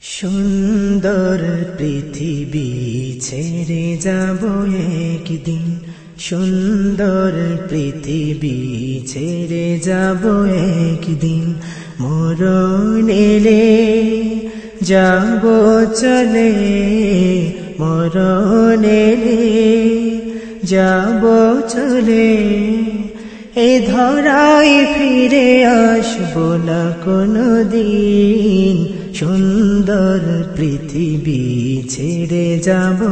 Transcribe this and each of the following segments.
সুন্দর পৃথিবী ছেড়ে যাব একদিন। সুন্দর পৃথিবী ছেড়ে যাব একদিন। মরণেলে যাব চলে মরণেলে যাব চলে। এ ধরাই ফিরে আসব না কোনো দিন সুন্দর পৃথিবী ছেড়ে যাব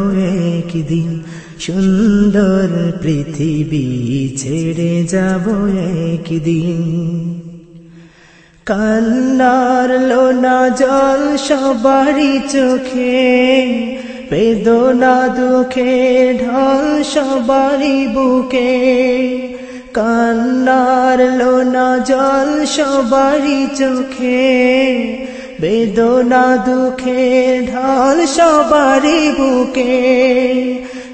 একদিন। সুন্দর পৃথিবী ছেড়ে যাব একদিন। কান্নার লোনা জল সবারই চোখে, বেদনা দুঃখে ঢল সবারই বুকে। কান্নার লোনা জল সবারই চোখে বেদনা দুঃখে ঢাল সবারি বুকে।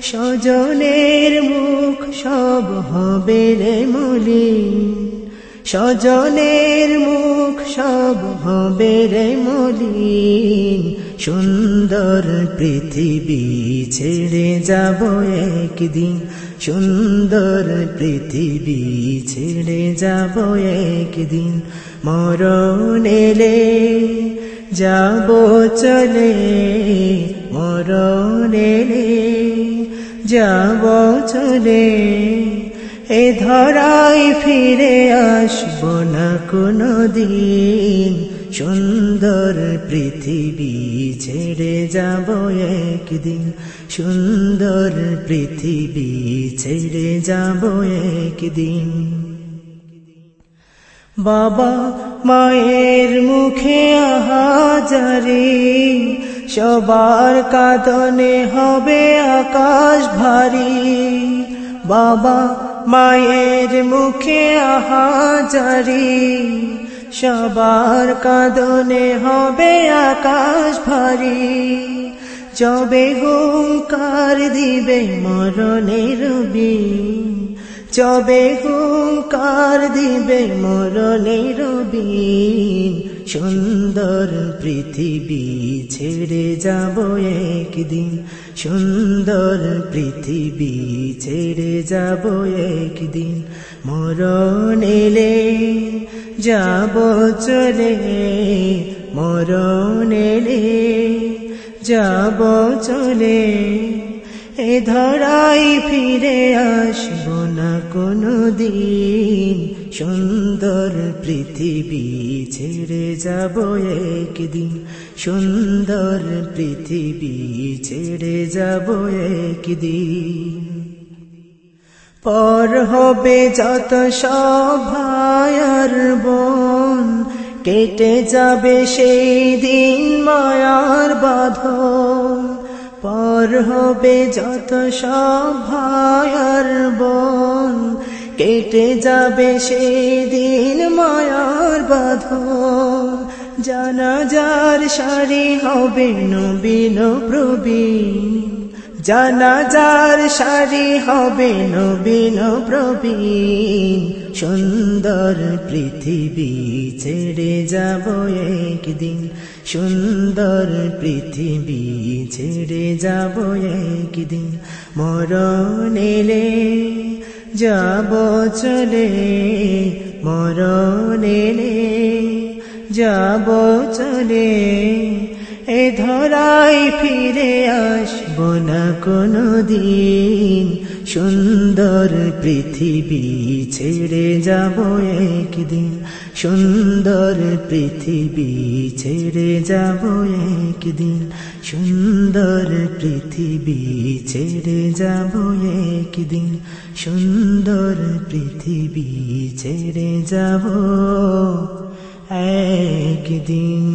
স্বজনের মুখ সব হবে রে মলিন। স্বজনের মুখ সব হবে রে মলিন। সুন্দর পৃথিবী ছেড়ে যাব একদিন। সুন্দর পৃথিবী ছেড়ে যাব একদিন। মরণেলে যাব চলে মরণেলে যাব চলে। এ ধরাই ফিরে আসব না কোনো দিন সুন্দর পৃথিবী ছেড়ে যাব একদিন। সুন্দর পৃথিবী ছেড়ে যাব একদিন। বাবা মায়ের মুখে আহাজারি, সবার কাদনে হবে আকাশ ভারী। বাবা মায়ের মুখে আহাজারি, সবার কাদনে হবে আকাশ ভারী। যবে হুঙ্কার দিবে মরণের বিন যবে হুঙ্কার দিবে মরণের বিন সুন্দর পৃথিবী ছেড়ে যাব একদিন। সুন্দর পৃথিবী ছেড়ে যাব একদিন। মরণেলে যাব চলে মরণেলে যাব চলে। এ ধরাই ফিরে আসব না কোনো দিন সুন্দর পৃথিবী ছেড়ে যাব একদিন। সুন্দর পৃথিবী ছেড়ে যাব একদিন। পর হবে যত সভায়ার বোন, কেটে যাবে সেই দিন মায়ার বাঁধন। পর হবে যত সভায়ার বোন কেটে যাবে সেই দিন মায়ার বাঁধন। জানাজার শাড়ি হবে নবীন প্রবীণ। জানাজার শাড়ি হবে নবীন প্রবীণ। সুন্দর পৃথিবী ছেড়ে যাব একদিন। সুন্দর পৃথিবী ছেড়ে যাব একদিন। মরণেলে যাব চলে মরণেলে যাব চলে এ ধরাই ফিরে আসব না কোনো দিন। সুন্দর পৃথিবী ছেড়ে যাব একদিন। সুন্দর পৃথিবী ছেড়ে যাব একদিন। সুন্দর পৃথিবী ছেড়ে যাব একদিন। সুন্দর পৃথিবী ছেড়ে যাব একদিন।